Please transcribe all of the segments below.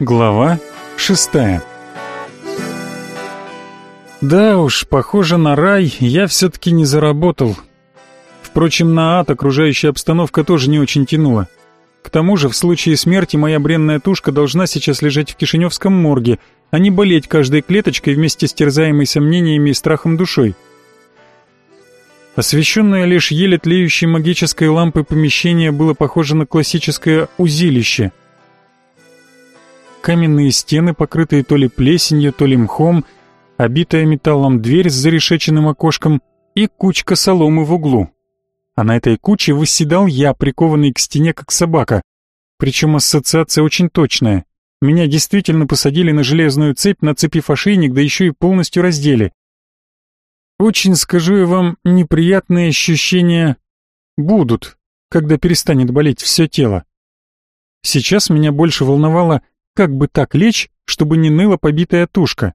Глава шестая Да уж, похоже на рай я все-таки не заработал. Впрочем, на ад окружающая обстановка тоже не очень тянула. К тому же, в случае смерти моя бренная тушка должна сейчас лежать в Кишиневском морге, а не болеть каждой клеточкой вместе с терзаемой сомнениями и страхом душой. Освещенное лишь еле тлеющей магической лампой помещение было похоже на классическое узилище. Каменные стены, покрытые то ли плесенью, то ли мхом, обитая металлом дверь с зарешеченным окошком и кучка соломы в углу. А на этой куче восседал я, прикованный к стене, как собака. Причем ассоциация очень точная. Меня действительно посадили на железную цепь, нацепив ошейник, да еще и полностью раздели. Очень, скажу я вам, неприятные ощущения будут, когда перестанет болеть все тело. Сейчас меня больше волновало, как бы так лечь, чтобы не ныла побитая тушка.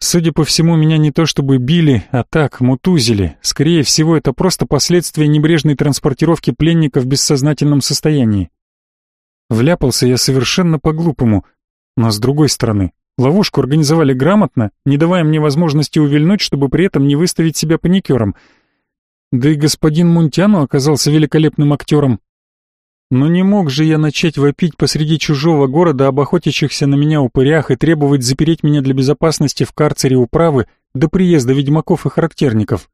Судя по всему, меня не то чтобы били, а так, мутузили. Скорее всего, это просто последствия небрежной транспортировки пленника в бессознательном состоянии. Вляпался я совершенно по-глупому, но с другой стороны, Ловушку организовали грамотно, не давая мне возможности увильнуть, чтобы при этом не выставить себя паникером. Да и господин Мунтяну оказался великолепным актером. Но не мог же я начать вопить посреди чужого города об охотящихся на меня упырях и требовать запереть меня для безопасности в карцере управы до приезда ведьмаков и характерников.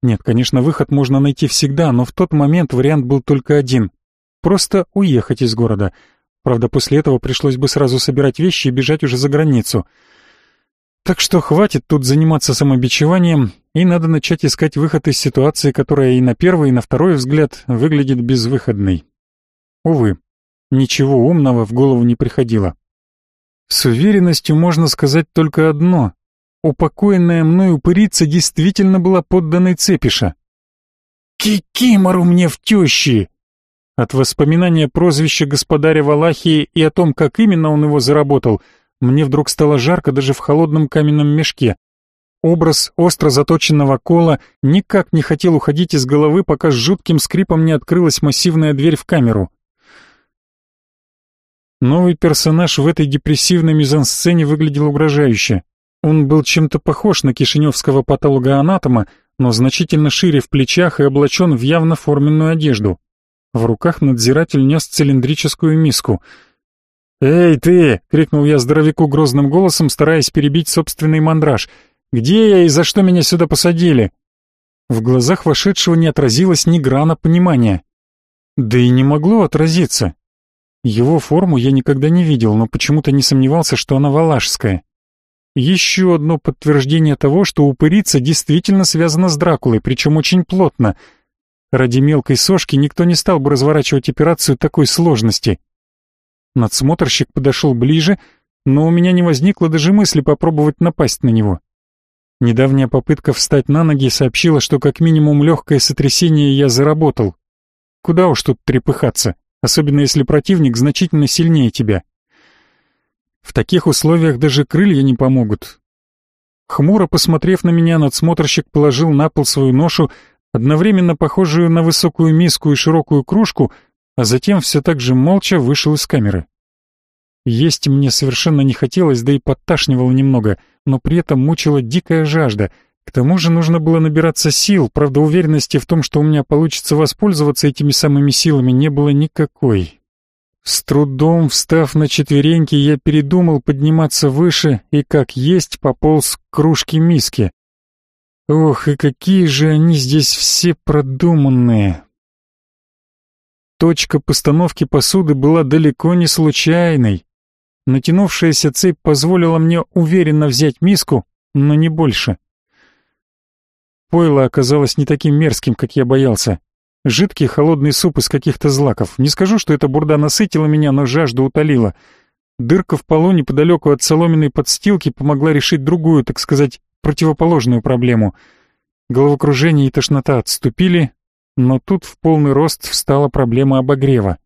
Нет, конечно, выход можно найти всегда, но в тот момент вариант был только один — просто уехать из города — Правда, после этого пришлось бы сразу собирать вещи и бежать уже за границу. Так что хватит тут заниматься самобичеванием, и надо начать искать выход из ситуации, которая и на первый, и на второй взгляд выглядит безвыходной. Увы, ничего умного в голову не приходило. С уверенностью можно сказать только одно. Упокоенная мной упырица действительно была подданной Цепиша. «Кикимору мне в тещи!» От воспоминания прозвища господаря Валахии и о том, как именно он его заработал, мне вдруг стало жарко даже в холодном каменном мешке. Образ остро заточенного кола никак не хотел уходить из головы, пока с жутким скрипом не открылась массивная дверь в камеру. Новый персонаж в этой депрессивной мизансцене выглядел угрожающе. Он был чем-то похож на кишиневского патологоанатома, но значительно шире в плечах и облачен в явно форменную одежду. В руках надзиратель нес цилиндрическую миску. «Эй, ты!» — крикнул я здоровяку грозным голосом, стараясь перебить собственный мандраж. «Где я и за что меня сюда посадили?» В глазах вошедшего не отразилось ни грана понимания. Да и не могло отразиться. Его форму я никогда не видел, но почему-то не сомневался, что она валашская. Еще одно подтверждение того, что упырица действительно связана с Дракулой, причем очень плотно — Ради мелкой сошки никто не стал бы разворачивать операцию такой сложности. Надсмотрщик подошел ближе, но у меня не возникло даже мысли попробовать напасть на него. Недавняя попытка встать на ноги сообщила, что как минимум легкое сотрясение я заработал. Куда уж тут трепыхаться, особенно если противник значительно сильнее тебя. В таких условиях даже крылья не помогут. Хмуро посмотрев на меня, надсмотрщик положил на пол свою ношу, одновременно похожую на высокую миску и широкую кружку, а затем все так же молча вышел из камеры. Есть мне совершенно не хотелось, да и подташнивало немного, но при этом мучила дикая жажда. К тому же нужно было набираться сил, правда уверенности в том, что у меня получится воспользоваться этими самыми силами, не было никакой. С трудом встав на четвереньки, я передумал подниматься выше и, как есть, пополз к кружке миски. Ох, и какие же они здесь все продуманные. Точка постановки посуды была далеко не случайной. Натянувшаяся цепь позволила мне уверенно взять миску, но не больше. Пойло оказалось не таким мерзким, как я боялся. Жидкий холодный суп из каких-то злаков. Не скажу, что эта бурда насытила меня, но жажду утолила. Дырка в полу неподалеку от соломенной подстилки помогла решить другую, так сказать, противоположную проблему. Головокружение и тошнота отступили, но тут в полный рост встала проблема обогрева.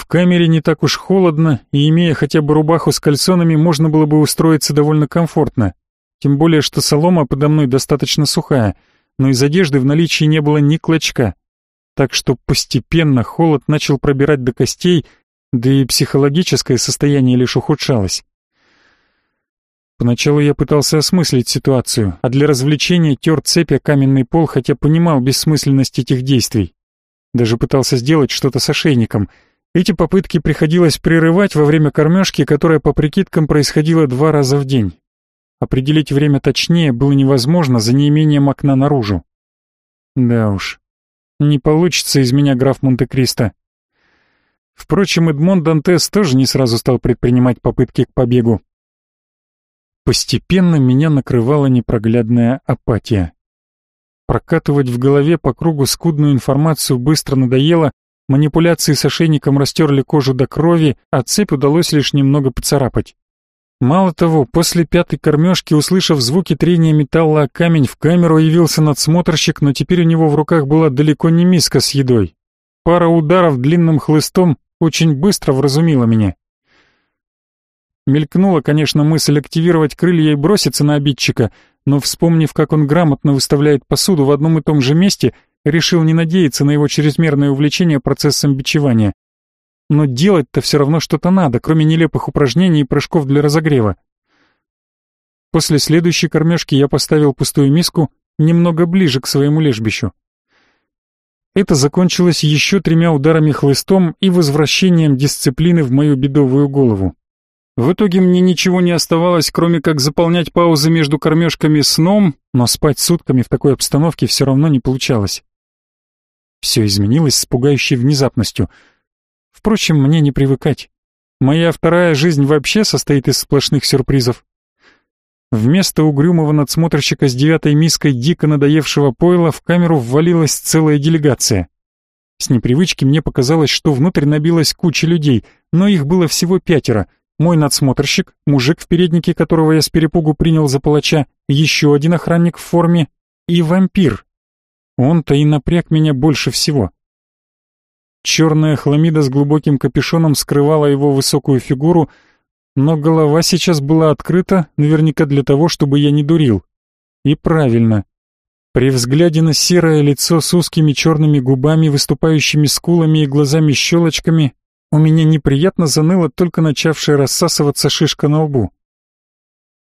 В камере не так уж холодно, и имея хотя бы рубаху с кальсонами, можно было бы устроиться довольно комфортно. Тем более, что солома подо мной достаточно сухая, но из одежды в наличии не было ни клочка. Так что постепенно холод начал пробирать до костей, да и психологическое состояние лишь ухудшалось. Поначалу я пытался осмыслить ситуацию, а для развлечения тер цепи каменный пол, хотя понимал бессмысленность этих действий. Даже пытался сделать что-то с ошейником. Эти попытки приходилось прерывать во время кормежки, которая по прикидкам происходила два раза в день. Определить время точнее было невозможно за неимением окна наружу. Да уж, не получится из меня граф Монте-Кристо. Впрочем, Эдмон Дантес тоже не сразу стал предпринимать попытки к побегу. Постепенно меня накрывала непроглядная апатия. Прокатывать в голове по кругу скудную информацию быстро надоело, манипуляции с ошейником растерли кожу до крови, а цепь удалось лишь немного поцарапать. Мало того, после пятой кормежки, услышав звуки трения металла о камень, в камеру явился надсмотрщик, но теперь у него в руках была далеко не миска с едой. Пара ударов длинным хлыстом очень быстро вразумила меня. Мелькнула, конечно, мысль активировать крылья и броситься на обидчика, но, вспомнив, как он грамотно выставляет посуду в одном и том же месте, решил не надеяться на его чрезмерное увлечение процессом бичевания. Но делать-то все равно что-то надо, кроме нелепых упражнений и прыжков для разогрева. После следующей кормежки я поставил пустую миску немного ближе к своему лежбищу. Это закончилось еще тремя ударами хлыстом и возвращением дисциплины в мою бедовую голову. В итоге мне ничего не оставалось, кроме как заполнять паузы между кормежками сном, но спать сутками в такой обстановке все равно не получалось. Все изменилось с пугающей внезапностью — Впрочем, мне не привыкать. Моя вторая жизнь вообще состоит из сплошных сюрпризов. Вместо угрюмого надсмотрщика с девятой миской дико надоевшего пойла в камеру ввалилась целая делегация. С непривычки мне показалось, что внутрь набилась куча людей, но их было всего пятеро. Мой надсмотрщик, мужик в переднике, которого я с перепугу принял за палача, еще один охранник в форме и вампир. Он-то и напряг меня больше всего. Черная хламида с глубоким капюшоном скрывала его высокую фигуру, но голова сейчас была открыта, наверняка для того, чтобы я не дурил. И правильно. При взгляде на серое лицо с узкими черными губами, выступающими скулами и глазами-щелочками, у меня неприятно заныло только начавшая рассасываться шишка на лбу.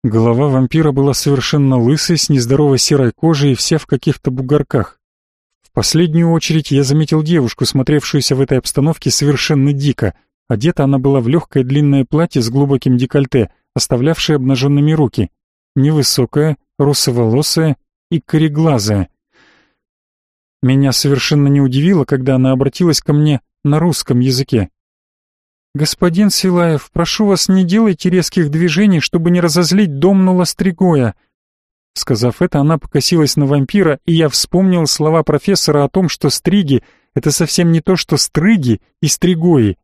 Голова вампира была совершенно лысой, с нездоровой серой кожей и вся в каких-то бугорках последнюю очередь я заметил девушку, смотревшуюся в этой обстановке совершенно дико. Одета она была в легкое длинное платье с глубоким декольте, оставлявшее обнаженными руки. Невысокая, русоволосая и кореглазая. Меня совершенно не удивило, когда она обратилась ко мне на русском языке. «Господин Силаев, прошу вас, не делайте резких движений, чтобы не разозлить Домнула Стригоя. Сказав это, она покосилась на вампира, и я вспомнил слова профессора о том, что стриги — это совсем не то, что стриги и стригои.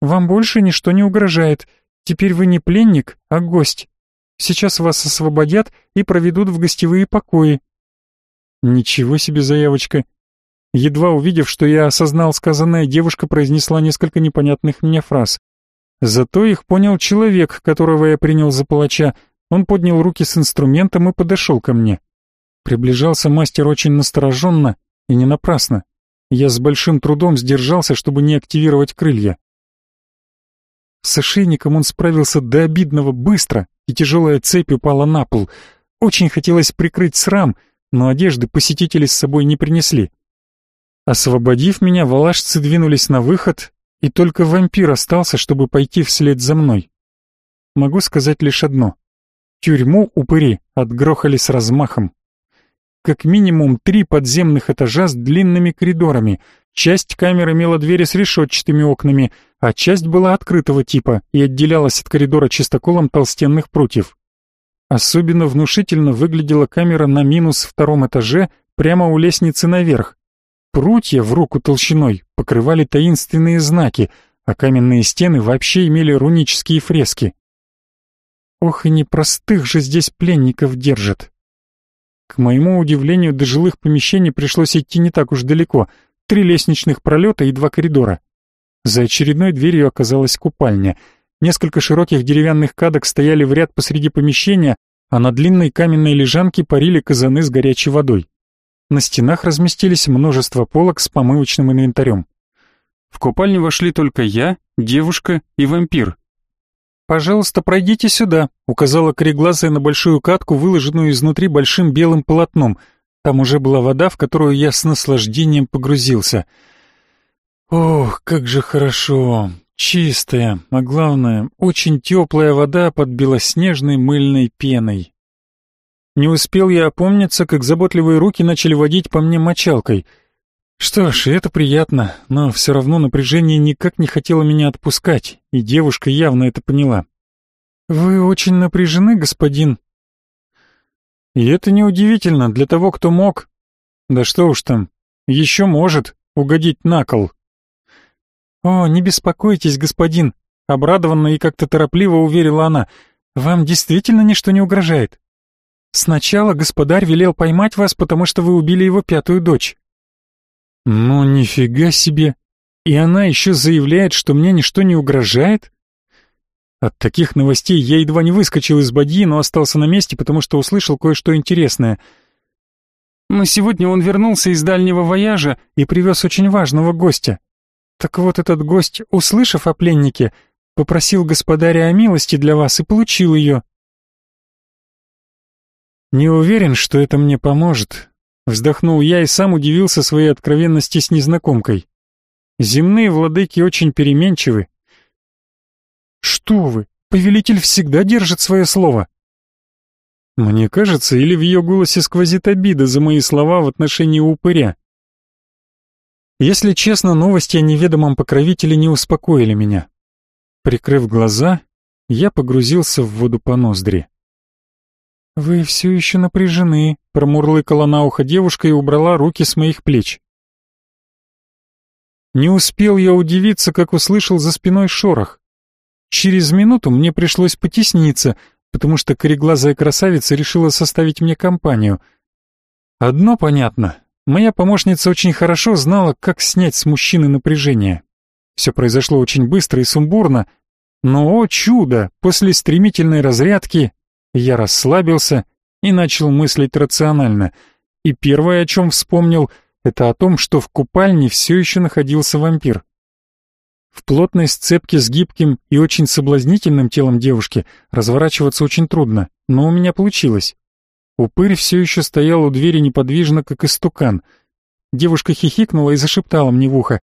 «Вам больше ничто не угрожает. Теперь вы не пленник, а гость. Сейчас вас освободят и проведут в гостевые покои». Ничего себе заявочка. Едва увидев, что я осознал сказанное, девушка произнесла несколько непонятных мне фраз. Зато их понял человек, которого я принял за палача — он поднял руки с инструментом и подошел ко мне. Приближался мастер очень настороженно и не напрасно. Я с большим трудом сдержался, чтобы не активировать крылья. С ошейником он справился до обидного быстро, и тяжелая цепь упала на пол. Очень хотелось прикрыть срам, но одежды посетители с собой не принесли. Освободив меня, валашцы двинулись на выход, и только вампир остался, чтобы пойти вслед за мной. Могу сказать лишь одно. Тюрьму упыри отгрохали с размахом. Как минимум три подземных этажа с длинными коридорами. Часть камер имела двери с решетчатыми окнами, а часть была открытого типа и отделялась от коридора чистоколом толстенных прутьев. Особенно внушительно выглядела камера на минус втором этаже, прямо у лестницы наверх. Прутья в руку толщиной покрывали таинственные знаки, а каменные стены вообще имели рунические фрески. Ох, и непростых же здесь пленников держат. К моему удивлению, до жилых помещений пришлось идти не так уж далеко. Три лестничных пролета и два коридора. За очередной дверью оказалась купальня. Несколько широких деревянных кадок стояли в ряд посреди помещения, а на длинной каменной лежанке парили казаны с горячей водой. На стенах разместились множество полок с помывочным инвентарем. В купальню вошли только я, девушка и вампир. «Пожалуйста, пройдите сюда», — указала кореглазая на большую катку, выложенную изнутри большим белым полотном. Там уже была вода, в которую я с наслаждением погрузился. Ох, как же хорошо! Чистая, а главное, очень теплая вода под белоснежной мыльной пеной. Не успел я опомниться, как заботливые руки начали водить по мне мочалкой. Что ж, это приятно, но все равно напряжение никак не хотело меня отпускать, и девушка явно это поняла. «Вы очень напряжены, господин?» И это неудивительно для того, кто мог. Да что уж там, еще может угодить на кол. «О, не беспокойтесь, господин», — обрадованно и как-то торопливо уверила она, — «вам действительно ничто не угрожает. Сначала господарь велел поймать вас, потому что вы убили его пятую дочь». «Ну, нифига себе! И она еще заявляет, что мне ничто не угрожает?» От таких новостей я едва не выскочил из бадьи, но остался на месте, потому что услышал кое-что интересное. Но сегодня он вернулся из дальнего вояжа и привез очень важного гостя. Так вот этот гость, услышав о пленнике, попросил господаря о милости для вас и получил ее. Не уверен, что это мне поможет. Вздохнул я и сам удивился своей откровенности с незнакомкой. Земные владыки очень переменчивы. Что вы, повелитель всегда держит свое слово. Мне кажется, или в ее голосе сквозит обида за мои слова в отношении упыря. Если честно, новости о неведомом покровителе не успокоили меня. Прикрыв глаза, я погрузился в воду по ноздри. «Вы все еще напряжены», — промурлыкала на ухо девушка и убрала руки с моих плеч. Не успел я удивиться, как услышал за спиной шорох. Через минуту мне пришлось потесниться, потому что кореглазая красавица решила составить мне компанию. Одно понятно, Моя помощница очень хорошо знала, как снять с мужчины напряжение. Все произошло очень быстро и сумбурно, но, о чудо, после стремительной разрядки я расслабился и начал мыслить рационально. И первое, о чем вспомнил, это о том, что в купальне все еще находился вампир. В плотной сцепке с гибким и очень соблазнительным телом девушки разворачиваться очень трудно, но у меня получилось. Упырь все еще стоял у двери неподвижно, как истукан. Девушка хихикнула и зашептала мне в ухо.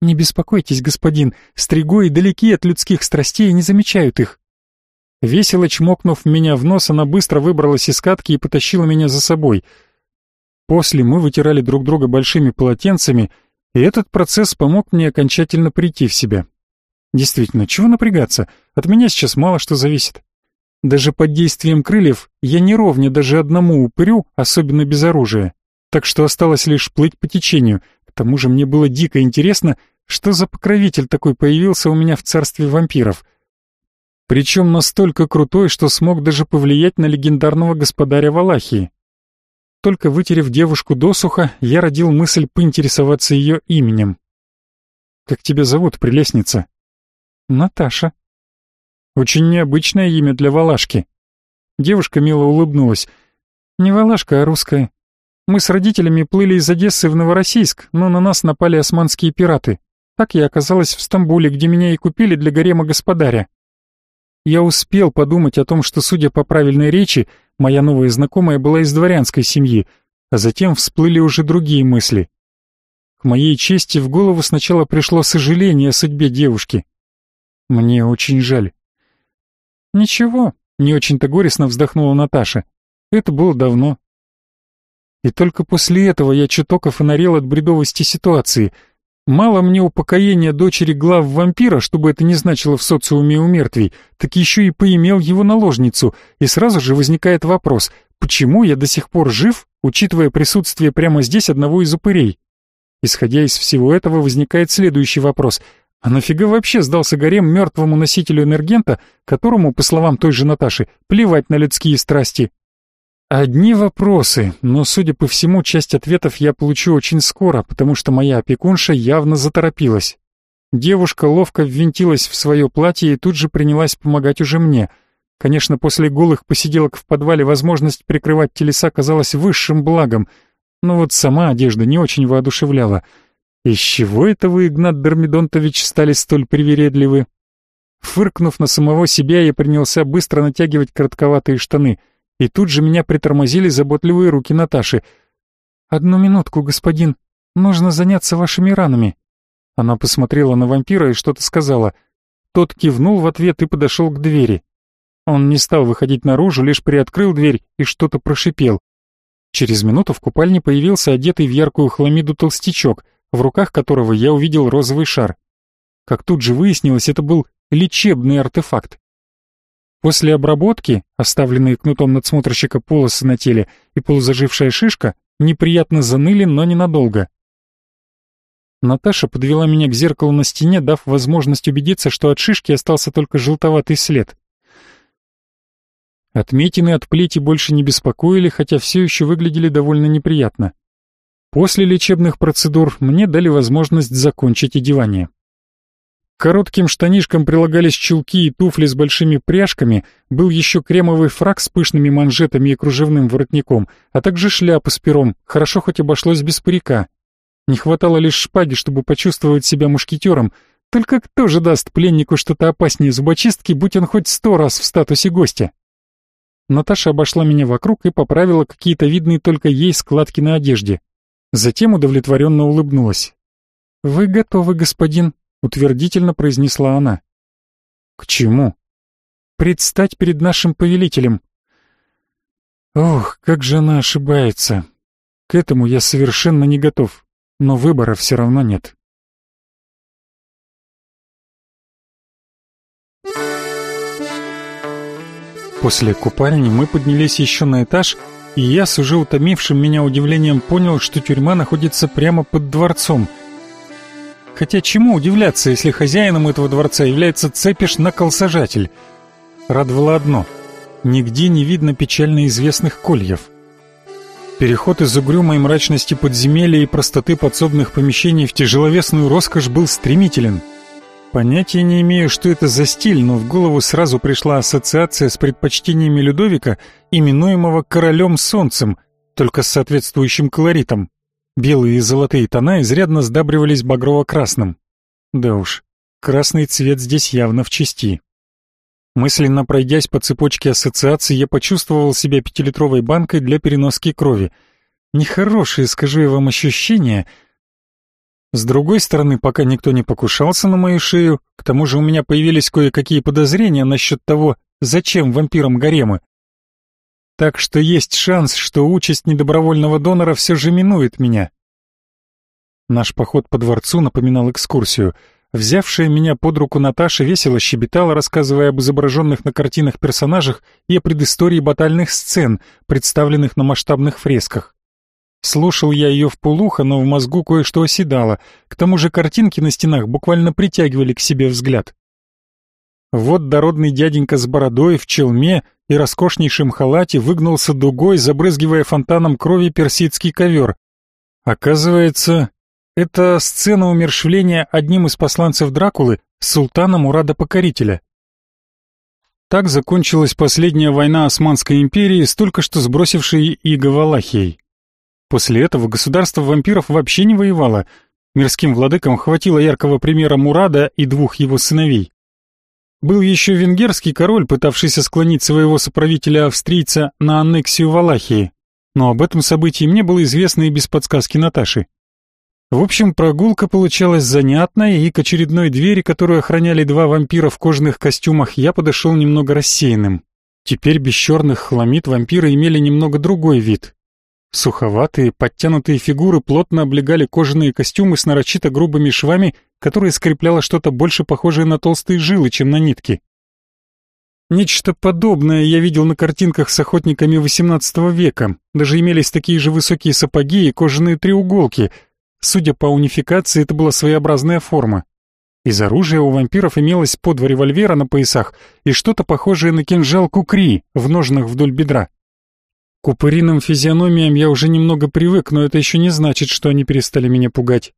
«Не беспокойтесь, господин, стригои далеки от людских страстей и не замечают их». Весело чмокнув меня в нос, она быстро выбралась из катки и потащила меня за собой. После мы вытирали друг друга большими полотенцами, и этот процесс помог мне окончательно прийти в себя. Действительно, чего напрягаться? От меня сейчас мало что зависит. Даже под действием крыльев я не ровня даже одному упырю, особенно без оружия. Так что осталось лишь плыть по течению. К тому же мне было дико интересно, что за покровитель такой появился у меня в царстве вампиров. Причем настолько крутой, что смог даже повлиять на легендарного господаря Валахии. Только вытерев девушку досуха, я родил мысль поинтересоваться ее именем. «Как тебя зовут, прелестница?» «Наташа», очень необычное имя для Валашки. Девушка мило улыбнулась. Не Валашка, а русская. Мы с родителями плыли из Одессы в Новороссийск, но на нас напали османские пираты. Так я оказалась в Стамбуле, где меня и купили для гарема господаря. Я успел подумать о том, что, судя по правильной речи, моя новая знакомая была из дворянской семьи, а затем всплыли уже другие мысли. К моей чести в голову сначала пришло сожаление о судьбе девушки. Мне очень жаль. «Ничего», — не очень-то горестно вздохнула Наташа. «Это было давно». И только после этого я чуток офонарел от бредовости ситуации. Мало мне упокоения дочери глав вампира, чтобы это не значило в социуме у мертвей, так еще и поимел его наложницу, и сразу же возникает вопрос, почему я до сих пор жив, учитывая присутствие прямо здесь одного из упырей? Исходя из всего этого возникает следующий вопрос — а нафига вообще сдался гарем мертвому носителю энергента, которому, по словам той же Наташи, плевать на людские страсти? Одни вопросы, но, судя по всему, часть ответов я получу очень скоро, потому что моя опекунша явно заторопилась. Девушка ловко ввинтилась в свое платье и тут же принялась помогать уже мне. Конечно, после голых посиделок в подвале возможность прикрывать телеса казалась высшим благом, но вот сама одежда не очень воодушевляла — Из чего это вы, Игнат Дормидонтович, стали столь привередливы? Фыркнув на самого себя, я принялся быстро натягивать коротковатые штаны, и тут же меня притормозили заботливые руки Наташи. «Одну минутку, господин, нужно заняться вашими ранами». Она посмотрела на вампира и что-то сказала. Тот кивнул в ответ и подошел к двери. Он не стал выходить наружу, лишь приоткрыл дверь и что-то прошипел. Через минуту в купальне появился одетый в яркую хламиду толстячок, в руках которого я увидел розовый шар. Как тут же выяснилось, это был лечебный артефакт. После обработки, оставленные кнутом надсмотрщика полосы на теле и полузажившая шишка, неприятно заныли, но ненадолго. Наташа подвела меня к зеркалу на стене, дав возможность убедиться, что от шишки остался только желтоватый след. Отметины от плети больше не беспокоили, хотя все еще выглядели довольно неприятно. После лечебных процедур мне дали возможность закончить одевание. Коротким штанишкам прилагались чулки и туфли с большими пряжками, был еще кремовый фрак с пышными манжетами и кружевным воротником, а также шляпа с пером, хорошо хоть обошлось без парика. Не хватало лишь шпаги, чтобы почувствовать себя мушкетером, только кто же даст пленнику что-то опаснее зубочистки, будь он хоть сто раз в статусе гостя? Наташа обошла меня вокруг и поправила какие-то видные только ей складки на одежде. Затем удовлетворенно улыбнулась. «Вы готовы, господин», — утвердительно произнесла она. «К чему?» «Предстать перед нашим повелителем». Ох, как же она ошибается. К этому я совершенно не готов, но выбора все равно нет. После купальни мы поднялись еще на этаж, и я с уже утомившим меня удивлением понял, что тюрьма находится прямо под дворцом. Хотя чему удивляться, если хозяином этого дворца является цепиш на колсажатель? Радовало одно — нигде не видно печально известных кольев. Переход из угрюмой мрачности подземелья и простоты подсобных помещений в тяжеловесную роскошь был стремителен — Понятия не имею, что это за стиль, но в голову сразу пришла ассоциация с предпочтениями Людовика, именуемого «королем солнцем», только с соответствующим колоритом. Белые и золотые тона изрядно сдабривались багрово-красным. Да уж, красный цвет здесь явно в чести. Мысленно пройдясь по цепочке ассоциаций, я почувствовал себя пятилитровой банкой для переноски крови. Нехорошие, скажу я вам, ощущения — с другой стороны, пока никто не покушался на мою шею, к тому же у меня появились кое-какие подозрения насчет того, зачем вампирам гаремы. Так что есть шанс, что участь недобровольного донора все же минует меня. Наш поход по дворцу напоминал экскурсию. Взявшая меня под руку Наташа весело щебетала, рассказывая об изображенных на картинах персонажах и о предыстории батальных сцен, представленных на масштабных фресках. Слушал я ее в полухо, но в мозгу кое-что оседало. К тому же картинки на стенах буквально притягивали к себе взгляд. Вот дородный дяденька с бородой в челме и роскошнейшем халате выгнулся дугой, забрызгивая фонтаном крови персидский ковер. Оказывается, это сцена умершвления одним из посланцев Дракулы, султана Мурада Покорителя. Так закончилась последняя война Османской империи с только что сбросившей Иго Валахией. После этого государство вампиров вообще не воевало. Мирским владыкам хватило яркого примера Мурада и двух его сыновей. Был еще венгерский король, пытавшийся склонить своего соправителя-австрийца на аннексию Валахии, но об этом событии мне было известно и без подсказки Наташи. В общем, прогулка получалась занятная, и к очередной двери, которую охраняли два вампира в кожаных костюмах, я подошел немного рассеянным. Теперь без черных хламид вампиры имели немного другой вид. Суховатые, подтянутые фигуры плотно облегали кожаные костюмы с нарочито грубыми швами, которые скрепляло что-то больше похожее на толстые жилы, чем на нитки. Нечто подобное я видел на картинках с охотниками XVIII века. Даже имелись такие же высокие сапоги и кожаные треуголки. Судя по унификации, это была своеобразная форма. Из оружия у вампиров имелось по два револьвера на поясах и что-то похожее на кинжал кукри в ножнах вдоль бедра. К упыриным физиономиям я уже немного привык, но это еще не значит, что они перестали меня пугать.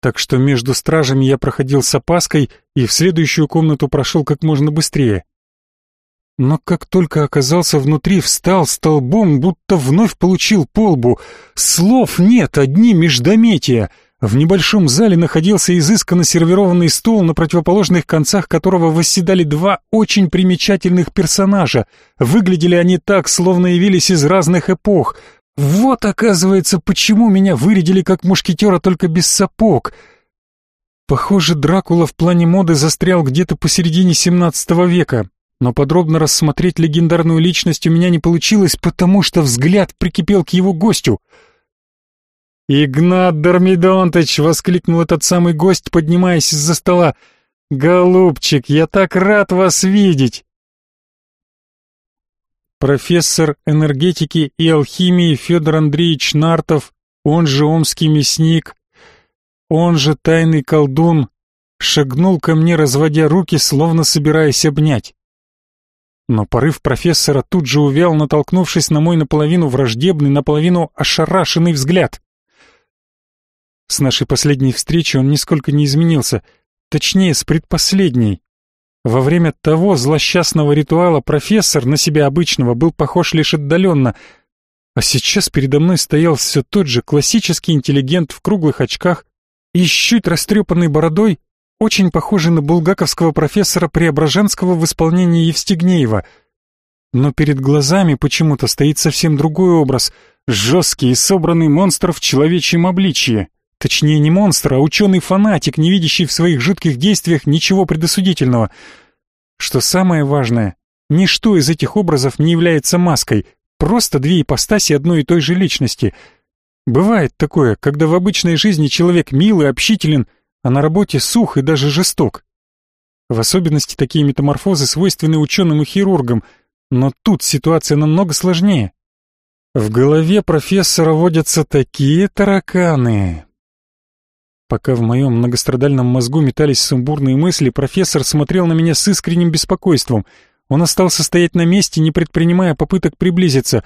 Так что между стражами я проходил с опаской и в следующую комнату прошел как можно быстрее. Но как только оказался внутри, встал столбом, будто вновь получил полбу. Слов нет, одни междометия. В небольшом зале находился изысканно сервированный стол, на противоположных концах которого восседали два очень примечательных персонажа. Выглядели они так, словно явились из разных эпох. Вот, оказывается, почему меня вырядили как мушкетера, только без сапог. Похоже, Дракула в плане моды застрял где-то посередине 17 века. Но подробно рассмотреть легендарную личность у меня не получилось, потому что взгляд прикипел к его гостю — «Игнат Дормидонтыч!» — воскликнул этот самый гость, поднимаясь из-за стола. «Голубчик, я так рад вас видеть!» Профессор энергетики и алхимии Федор Андреевич Нартов, он же омский мясник, он же тайный колдун, шагнул ко мне, разводя руки, словно собираясь обнять. Но порыв профессора тут же увял, натолкнувшись на мой наполовину враждебный, наполовину ошарашенный взгляд. С нашей последней встречи он нисколько не изменился, точнее, с предпоследней. Во время того злосчастного ритуала профессор на себя обычного был похож лишь отдаленно, а сейчас передо мной стоял все тот же классический интеллигент в круглых очках и с чуть растрепанной бородой, очень похожий на булгаковского профессора Преображенского в исполнении Евстигнеева. Но перед глазами почему-то стоит совсем другой образ, жесткий и собранный монстр в человечьем обличье. Точнее, не монстр, а ученый-фанатик, не видящий в своих жутких действиях ничего предосудительного. Что самое важное, ничто из этих образов не является маской, просто две ипостаси одной и той же личности. Бывает такое, когда в обычной жизни человек милый, общителен, а на работе сух и даже жесток. В особенности такие метаморфозы свойственны ученым и хирургам, но тут ситуация намного сложнее. В голове профессора водятся такие тараканы, Пока в моем многострадальном мозгу метались сумбурные мысли, профессор смотрел на меня с искренним беспокойством. Он остался стоять на месте, не предпринимая попыток приблизиться.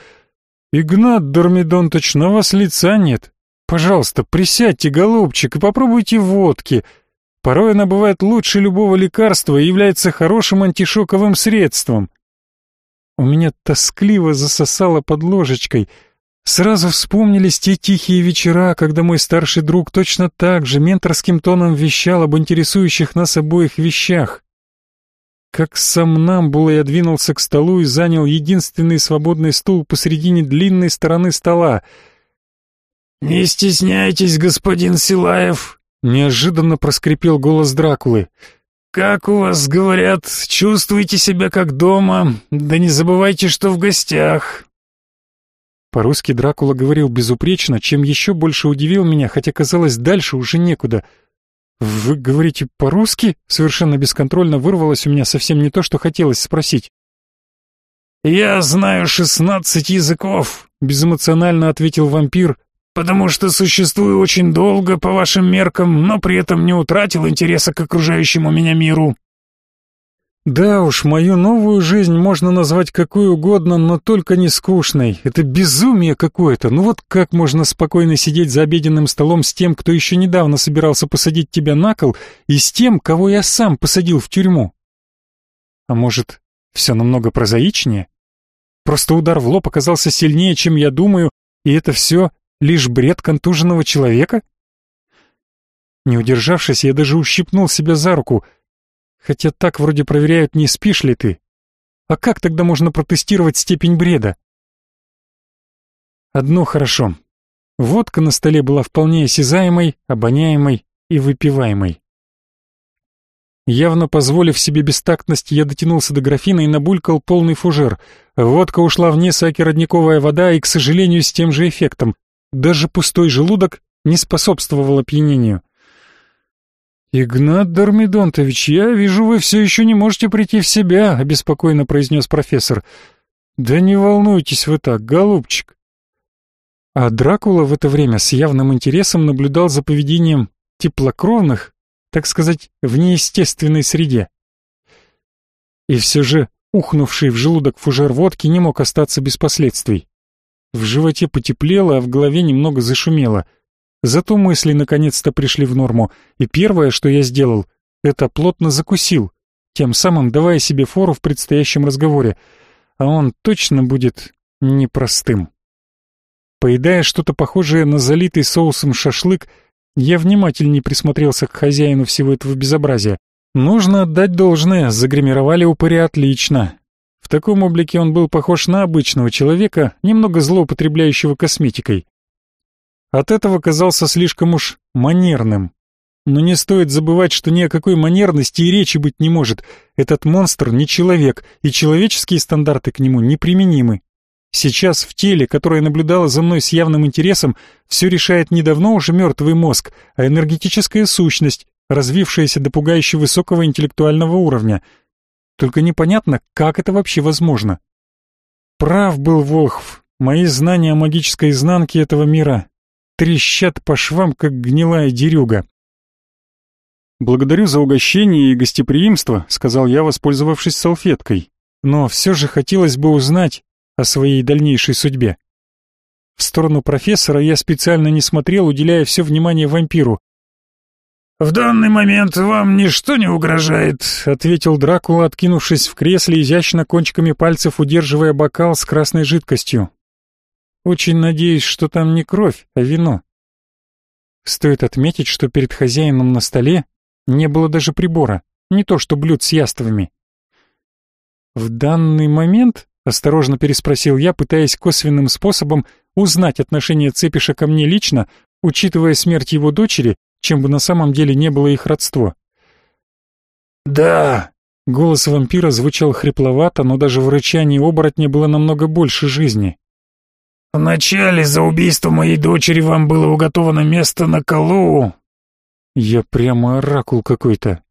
«Игнат Дормидонтович, на вас лица нет. Пожалуйста, присядьте, голубчик, и попробуйте водки. Порой она бывает лучше любого лекарства и является хорошим антишоковым средством». У меня тоскливо засосало под ложечкой — Сразу вспомнились те тихие вечера, когда мой старший друг точно так же менторским тоном вещал об интересующих нас обоих вещах. Как сам Намбула я двинулся к столу и занял единственный свободный стул посредине длинной стороны стола. «Не стесняйтесь, господин Силаев», — неожиданно проскрипел голос Дракулы. «Как у вас говорят, чувствуйте себя как дома, да не забывайте, что в гостях». По-русски Дракула говорил безупречно, чем еще больше удивил меня, хотя казалось, дальше уже некуда. «Вы говорите по-русски?» Совершенно бесконтрольно вырвалось у меня совсем не то, что хотелось спросить. «Я знаю шестнадцать языков», — безэмоционально ответил вампир, «потому что существую очень долго, по вашим меркам, но при этом не утратил интереса к окружающему меня миру. Да уж, мою новую жизнь можно назвать какой угодно, но только не скучной. Это безумие какое-то. Ну вот как можно спокойно сидеть за обеденным столом с тем, кто еще недавно собирался посадить тебя на кол, и с тем, кого я сам посадил в тюрьму? А может, все намного прозаичнее? Просто удар в лоб оказался сильнее, чем я думаю, и это все лишь бред контуженного человека? Не удержавшись, я даже ущипнул себя за руку — Хотя так вроде проверяют, не спишь ли ты. А как тогда можно протестировать степень бреда? Одно хорошо. Водка на столе была вполне осязаемой, обоняемой и выпиваемой. Явно позволив себе бестактность, я дотянулся до графина и набулькал полный фужер. Водка ушла вниз, аки родниковая вода, и, к сожалению, с тем же эффектом. Даже пустой желудок не способствовал опьянению. «Игнат Дормидонтович, я вижу, вы все еще не можете прийти в себя», — обеспокоенно произнес профессор. «Да не волнуйтесь вы так, голубчик». А Дракула в это время с явным интересом наблюдал за поведением теплокровных, так сказать, в неестественной среде. И все же ухнувший в желудок фужер водки не мог остаться без последствий. В животе потеплело, а в голове немного зашумело — Зато мысли наконец-то пришли в норму, и первое, что я сделал, это плотно закусил, тем самым давая себе фору в предстоящем разговоре, а он точно будет непростым. Поедая что-то похожее на залитый соусом шашлык, Я внимательнее присмотрелся к хозяину всего этого безобразия. Нужно отдать должное, загримировали упыря отлично. В таком облике он был похож на обычного человека, немного злоупотребляющего косметикой. От этого казался слишком уж манерным. Но не стоит забывать, что ни о какой манерности и речи быть не может. Этот монстр не человек, и человеческие стандарты к нему неприменимы. Сейчас в теле, которое наблюдало за мной с явным интересом, все решает не давно уже мертвый мозг, а энергетическая сущность, развившаяся до пугающе высокого интеллектуального уровня. Только непонятно, как это вообще возможно. Прав был Волхв. Мои знания о магической изнанке этого мира трещат по швам, как гнилая дерюга. «Благодарю за угощение и гостеприимство», — сказал я, воспользовавшись салфеткой. «Но все же хотелось бы узнать о своей дальнейшей судьбе». В сторону профессора я специально не смотрел, уделяя все внимание вампиру. «В данный момент вам ничто не угрожает», — ответил Дракула, откинувшись в кресле, изящно кончиками пальцев удерживая бокал с красной жидкостью. Очень надеюсь, что там не кровь, а вино. Стоит отметить, что перед хозяином на столе не было даже прибора, не то что блюд с яствами. В данный момент, осторожно переспросил я, пытаясь косвенным способом узнать отношение Цепиша ко мне лично, учитывая смерть его дочери, чем бы на самом деле не было их родство. «Да!» — голос вампира звучал хрипловато, но даже в рычании оборотня было намного больше жизни. Вначале за убийство моей дочери вам было уготовано место на Колу. Я прямо оракул какой-то.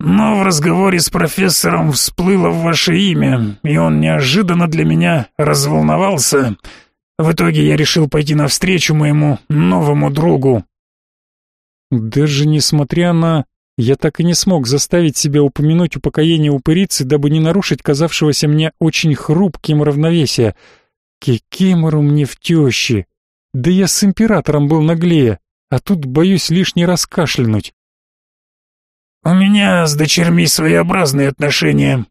Но в разговоре с профессором всплыло ваше имя, и он неожиданно для меня разволновался. В итоге я решил пойти навстречу моему новому другу. Даже несмотря на... Я так и не смог заставить себя упомянуть упокоение упырицы, дабы не нарушить казавшегося мне очень хрупким равновесия — Кикимору мне в тещи. Да я с императором был наглее, а тут боюсь лишний раз кашлянуть. У меня с дочерьми своеобразные отношения.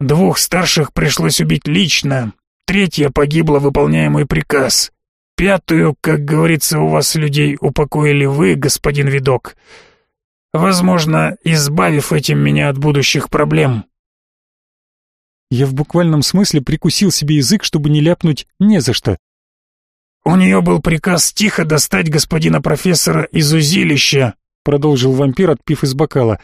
Двух старших пришлось убить лично, третья погибла, выполняя мой приказ. Пятую, как говорится, у вас людей упокоили вы, господин Видок. Возможно, избавив этим меня от будущих проблем. Я в буквальном смысле прикусил себе язык, чтобы не ляпнуть «не за что». «У нее был приказ тихо достать господина профессора из узилища», продолжил вампир, отпив из бокала.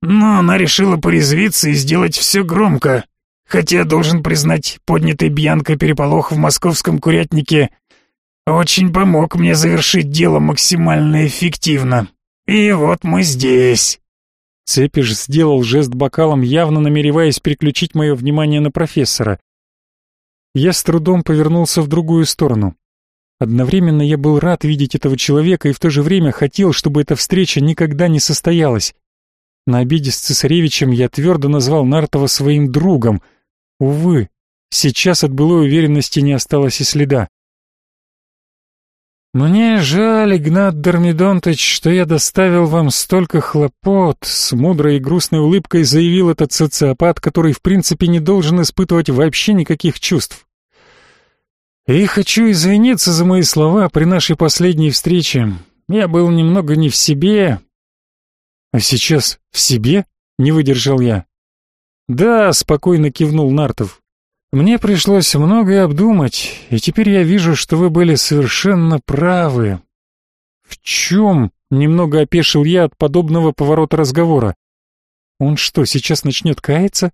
«Но она решила порезвиться и сделать все громко. Хотя, должен признать, поднятый Бьянкой переполох в московском курятнике очень помог мне завершить дело максимально эффективно. И вот мы здесь». Цепиш сделал жест бокалом, явно намереваясь переключить мое внимание на профессора. Я с трудом повернулся в другую сторону. Одновременно я был рад видеть этого человека и в то же время хотел, чтобы эта встреча никогда не состоялась. На обиде с цесаревичем я твердо назвал Нартова своим другом. Увы, сейчас от былой уверенности не осталось и следа. «Мне жаль, Игнат Дормидонтович, что я доставил вам столько хлопот», с мудрой и грустной улыбкой заявил этот социопат, который в принципе не должен испытывать вообще никаких чувств. «И хочу извиниться за мои слова при нашей последней встрече. Я был немного не в себе». «А сейчас в себе?» — не выдержал я. «Да», — спокойно кивнул Нартов. Мне пришлось многое обдумать, и теперь я вижу, что вы были совершенно правы. В чем? Немного опешил я от подобного поворота разговора. Он что, сейчас начнет каяться?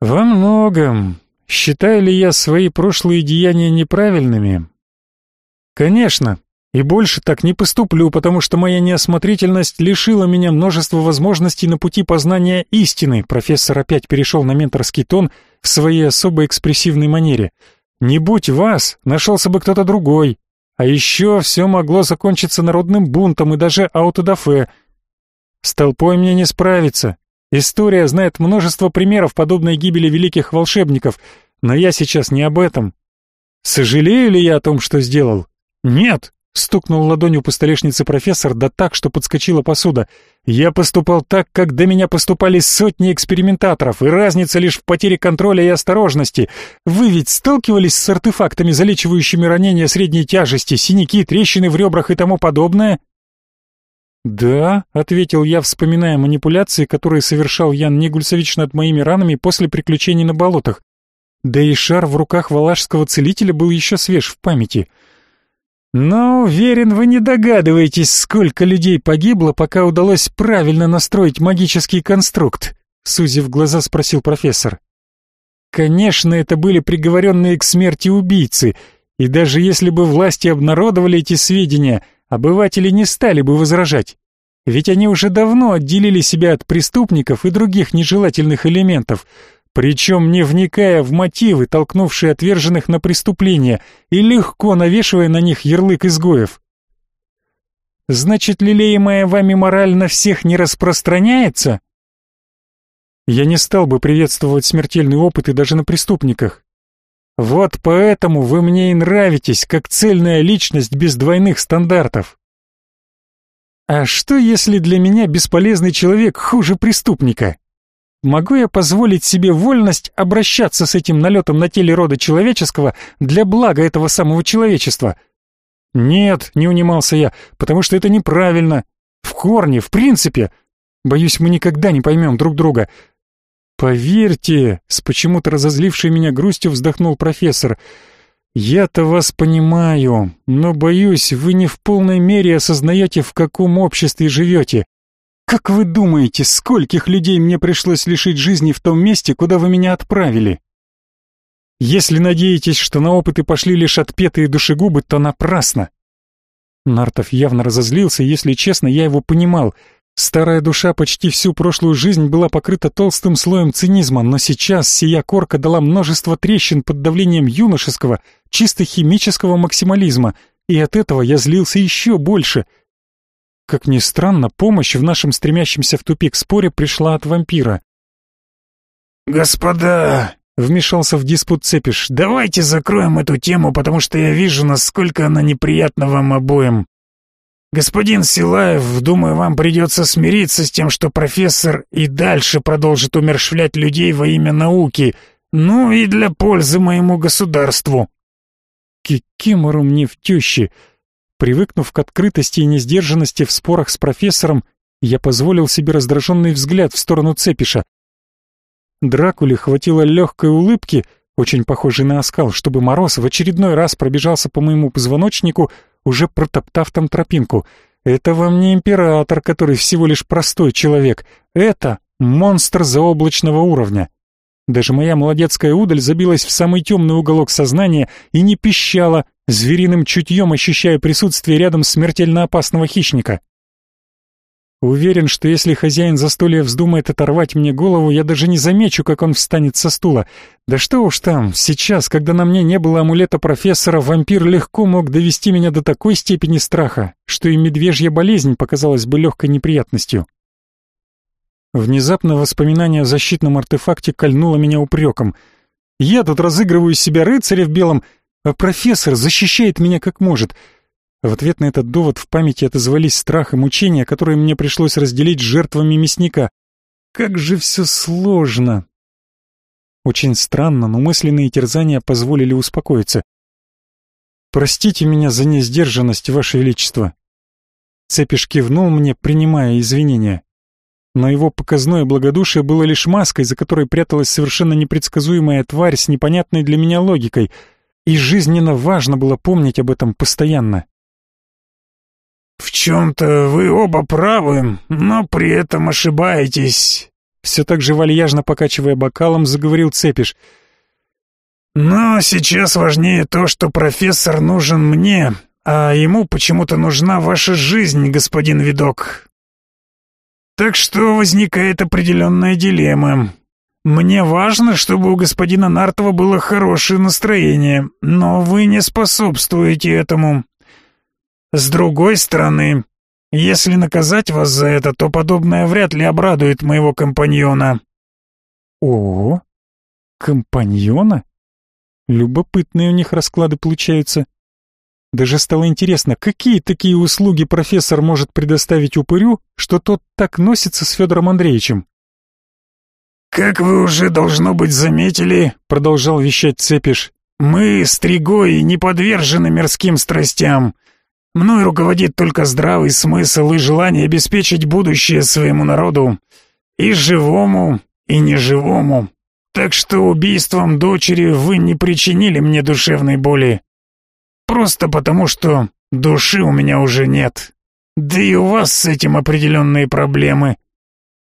Во многом. Считаю ли я свои прошлые деяния неправильными? Конечно, и больше так не поступлю, потому что моя неосмотрительность лишила меня множества возможностей на пути познания истины. Профессор опять перешел на менторский тон в своей особо экспрессивной манере. Не будь вас, нашелся бы кто-то другой. А еще все могло закончиться народным бунтом и даже аутодафе. С толпой мне не справиться. История знает множество примеров подобной гибели великих волшебников, но я сейчас не об этом. Сожалею ли я о том, что сделал? Нет, Стукнул ладонью по столешнице профессор, да так, что подскочила посуда. «Я поступал так, как до меня поступали сотни экспериментаторов, и разница лишь в потере контроля и осторожности. Вы ведь сталкивались с артефактами, залечивающими ранения средней тяжести, синяки, трещины в ребрах и тому подобное?» «Да», — ответил я, вспоминая манипуляции, которые совершал Ян Негульсович над моими ранами после приключений на болотах. Да и шар в руках валашского целителя был еще свеж в памяти — но, уверен, вы не догадываетесь, сколько людей погибло, пока удалось правильно настроить магический конструкт, сузив глаза, спросил профессор. Конечно, это были приговоренные к смерти убийцы, и даже если бы власти обнародовали эти сведения, обыватели не стали бы возражать. Ведь они уже давно отделили себя от преступников и других нежелательных элементов, причем не вникая в мотивы, толкнувшие отверженных на преступление, и легко навешивая на них ярлык изгоев. Значит, лелеемая вами мораль на всех не распространяется? Я не стал бы приветствовать смертельный опыт и даже на преступниках. Вот поэтому вы мне и нравитесь, как цельная личность без двойных стандартов. А что, если для меня бесполезный человек хуже преступника? Могу я позволить себе вольность обращаться с этим налетом на теле рода человеческого для блага этого самого человечества? Нет, не унимался я, потому что это неправильно. В корне, в принципе. Боюсь, мы никогда не поймем друг друга. Поверьте, с почему-то разозлившей меня грустью вздохнул профессор. Я-то вас понимаю, но боюсь, вы не в полной мере осознаете, в каком обществе живете. Как вы думаете, скольких людей мне пришлось лишить жизни в том месте, куда вы меня отправили? Если надеетесь, что на опыты пошли лишь отпетые душегубы, то напрасно. Нартов явно разозлился, если честно, я его понимал. Старая душа почти всю прошлую жизнь была покрыта толстым слоем цинизма, но сейчас сия корка дала множество трещин под давлением юношеского, чисто химического максимализма, и от этого я злился еще больше — как ни странно, помощь в нашем стремящемся в тупик споре пришла от вампира. «Господа!» — вмешался в диспут Цепиш. «Давайте закроем эту тему, потому что я вижу, насколько она неприятна вам обоим. Господин Силаев, думаю, вам придется смириться с тем, что профессор и дальше продолжит умершвлять людей во имя науки, ну и для пользы моему государству». Кикимору мне в тещи!» Привыкнув к открытости и несдержанности в спорах с профессором, я позволил себе раздраженный взгляд в сторону Цепиша. Дракуле хватило легкой улыбки, очень похожей на оскал, чтобы Мороз в очередной раз пробежался по моему позвоночнику, уже протоптав там тропинку. Это вам не император, который всего лишь простой человек. Это монстр заоблачного уровня. Даже моя молодецкая удаль забилась в самый темный уголок сознания и не пищала, звериным чутьем ощущая присутствие рядом смертельно опасного хищника. Уверен, что если хозяин застолья вздумает оторвать мне голову, я даже не замечу, как он встанет со стула. Да что уж там, сейчас, когда на мне не было амулета профессора, вампир легко мог довести меня до такой степени страха, что и медвежья болезнь показалась бы легкой неприятностью. Внезапно воспоминание о защитном артефакте кольнуло меня упреком. Я тут разыгрываю себя рыцаря в белом, а профессор защищает меня как может. В ответ на этот довод в памяти отозвались страх и мучения, которые мне пришлось разделить с жертвами мясника. Как же все сложно! Очень странно, но мысленные терзания позволили успокоиться. «Простите меня за несдержанность, Ваше Величество». Цепиш кивнул мне, принимая извинения но его показное благодушие было лишь маской, за которой пряталась совершенно непредсказуемая тварь с непонятной для меня логикой, и жизненно важно было помнить об этом постоянно. «В чем-то вы оба правы, но при этом ошибаетесь», все так же вальяжно покачивая бокалом, заговорил Цепиш. «Но сейчас важнее то, что профессор нужен мне, а ему почему-то нужна ваша жизнь, господин Видок. Так что возникает определенная дилемма. Мне важно, чтобы у господина Нартова было хорошее настроение, но вы не способствуете этому. С другой стороны, если наказать вас за это, то подобное вряд ли обрадует моего компаньона. О, компаньона? Любопытные у них расклады получаются. Даже стало интересно, какие такие услуги профессор может предоставить упырю, что тот так носится с Федором Андреевичем. «Как вы уже, должно быть, заметили», — продолжал вещать Цепиш, «мы, стригои, не подвержены мирским страстям. Мной руководит только здравый смысл и желание обеспечить будущее своему народу, и живому, и неживому. Так что убийством дочери вы не причинили мне душевной боли. Просто потому, что души у меня уже нет. Да и у вас с этим определенные проблемы.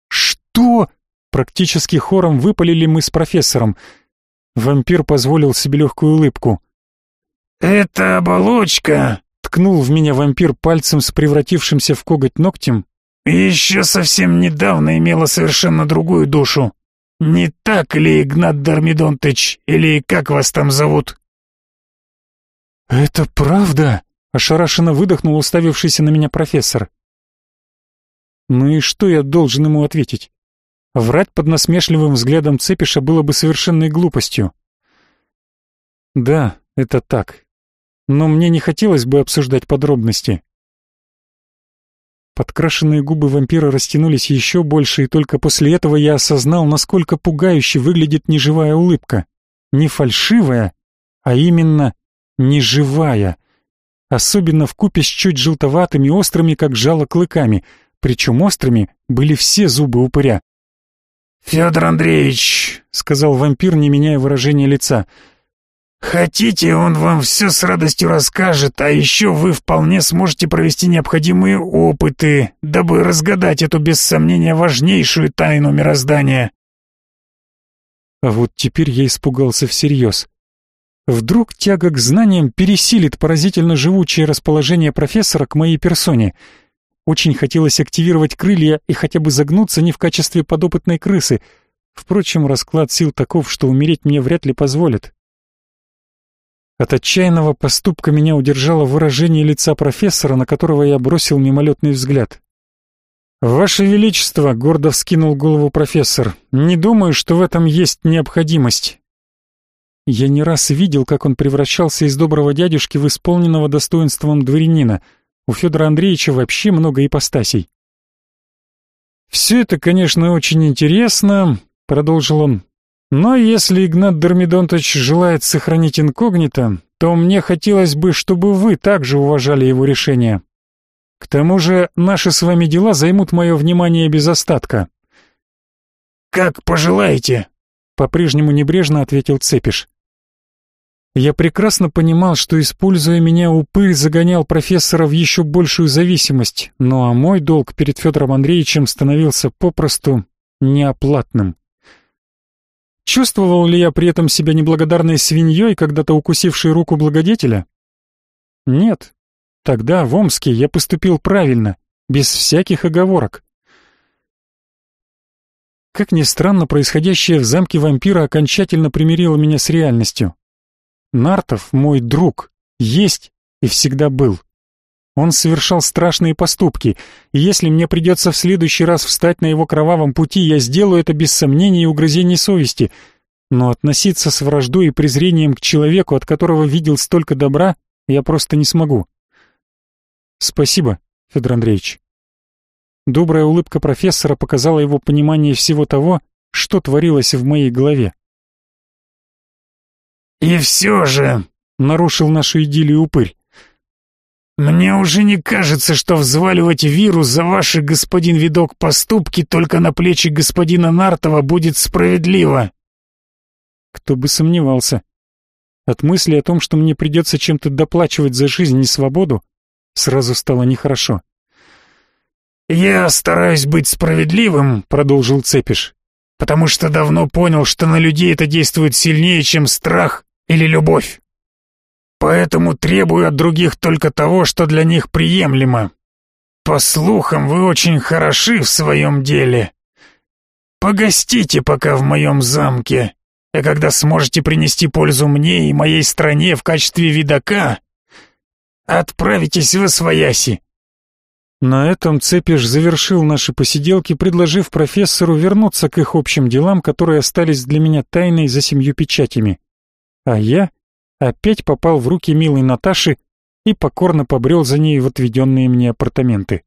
Что? Практически хором выпалили мы с профессором. Вампир позволил себе легкую улыбку. «Это оболочка!» — ткнул в меня вампир пальцем с превратившимся в коготь ногтем. «Еще совсем недавно имела совершенно другую душу. Не так ли, Игнат Дармидонтыч, или как вас там зовут?» «Это правда?» — ошарашенно выдохнул уставившийся на меня профессор. «Ну и что я должен ему ответить? Врать под насмешливым взглядом Цепиша было бы совершенной глупостью. Да, это так. Но мне не хотелось бы обсуждать подробности. Подкрашенные губы вампира растянулись еще больше, и только после этого я осознал, насколько пугающе выглядит неживая улыбка. Не фальшивая, а именно неживая. Особенно в купе с чуть желтоватыми, острыми, как жало, клыками. Причем острыми были все зубы упыря. «Федор Андреевич», — сказал вампир, не меняя выражения лица, — «хотите, он вам все с радостью расскажет, а еще вы вполне сможете провести необходимые опыты, дабы разгадать эту без сомнения важнейшую тайну мироздания». А вот теперь я испугался всерьез. Вдруг тяга к знаниям пересилит поразительно живучее расположение профессора к моей персоне. Очень хотелось активировать крылья и хотя бы загнуться не в качестве подопытной крысы. Впрочем, расклад сил таков, что умереть мне вряд ли позволят. От отчаянного поступка меня удержало выражение лица профессора, на которого я бросил мимолетный взгляд. «Ваше Величество», — гордо вскинул голову профессор, — «не думаю, что в этом есть необходимость. Я не раз видел, как он превращался из доброго дядюшки в исполненного достоинством дворянина. У Федора Андреевича вообще много ипостасей. «Все это, конечно, очень интересно», — продолжил он. «Но если Игнат Дормидонтович желает сохранить инкогнито, то мне хотелось бы, чтобы вы также уважали его решение. К тому же наши с вами дела займут мое внимание без остатка». «Как пожелаете», — по-прежнему небрежно ответил Цепиш. Я прекрасно понимал, что, используя меня, упырь загонял профессора в еще большую зависимость, ну а мой долг перед Федором Андреевичем становился попросту неоплатным. Чувствовал ли я при этом себя неблагодарной свиньей, когда-то укусившей руку благодетеля? Нет. Тогда, в Омске, я поступил правильно, без всяких оговорок. Как ни странно, происходящее в замке вампира окончательно примирило меня с реальностью. Нартов мой друг, есть и всегда был. Он совершал страшные поступки, и если мне придется в следующий раз встать на его кровавом пути, я сделаю это без сомнений и угрызений совести. Но относиться с враждой и презрением к человеку, от которого видел столько добра, я просто не смогу. Спасибо, Федор Андреевич. Добрая улыбка профессора показала его понимание всего того, что творилось в моей голове. «И все же», — нарушил нашу идиллию упырь, «мне уже не кажется, что взваливать вирус за ваши, господин видок, поступки только на плечи господина Нартова будет справедливо». Кто бы сомневался. От мысли о том, что мне придется чем-то доплачивать за жизнь и свободу, сразу стало нехорошо. «Я стараюсь быть справедливым», — продолжил Цепиш, «потому что давно понял, что на людей это действует сильнее, чем страх или любовь. Поэтому требую от других только того, что для них приемлемо. По слухам, вы очень хороши в своем деле. Погостите пока в моем замке, а когда сможете принести пользу мне и моей стране в качестве видака, отправитесь в Освояси. На этом Цепиш завершил наши посиделки, предложив профессору вернуться к их общим делам, которые остались для меня тайной за семью печатями. А я опять попал в руки милой Наташи и покорно побрел за ней в отведенные мне апартаменты.